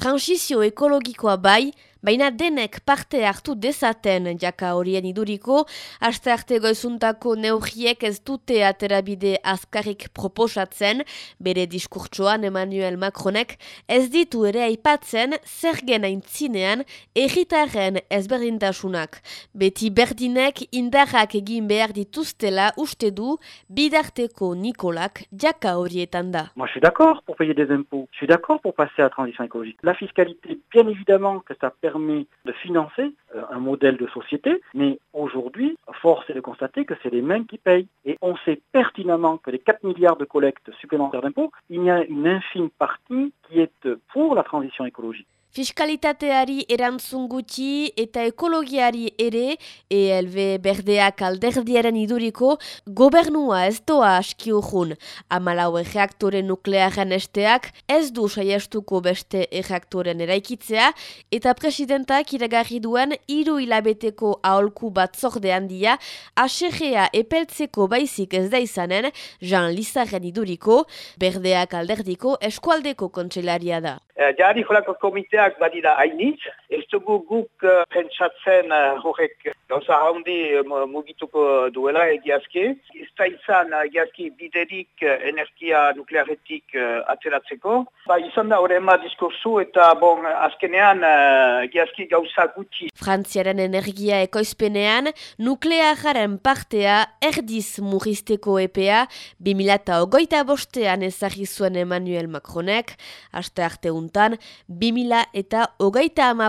transizio ekologikoa bai, Baina denek parte hartu dezaten jaka horien iduriko, aste arte goizuntako neurriek ez dute aterabide azkarrik proposatzen, bere diskurtsoan Emmanuel Macronek ez ditu ere aipatzen zer genain zinean erritaren ezberdintasunak. Beti berdinek indarrak egin behar dituztela uste du bidarteko Nikolak jaka horietan da. Moi je suis d'accord pour payer des impôts, je suis d'accord pour passer à transition écologique. La fiscalité, bien évidemment que ça permet de financer euh, un modèle de société, mais aujourd'hui, force est de constater que c'est les mêmes qui payent. Et on sait pertinemment que les 4 milliards de collectes supplémentaires d'impôts, il y a une infime partie est pour la transition écologique. Fiskalitateari erantzun gutxi eta ekologiari ere, ELB berdeak alderdiaren iduriko, gobernua ez doa aski urjun. Amalau reaktore nuklearen esteak ez du saiestuko beste reaktoren eraikitzea, eta presidentak iragarri duen hiru hilabeteko aholku bat zorde handia, aserrea epeltzeko baizik ez da izanen, Jean Lizarren iduriko, berdeak alderdiko eskualdeko kontselaria da. Eh, jari jolako komiteak badira hainitz, ez dugu guk uh, pentsatzen uh, horrek gauza handi uh, mugituko duela egiazki. Da izan egiazki biderik uh, energia nuklearetik uh, ateratzeko. Ba, izan da horre ema diskursu eta bon, azkenean uh, egiazki gauza gutxi. Frantziaren energia ekoizpenean nukleajaren partea erdiz murrizteko epea 2008 bostean ezagizuen Emmanuel Macronek, aste arte untan, 2000 eta hogeita ama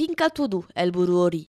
finkatu du helburu hori.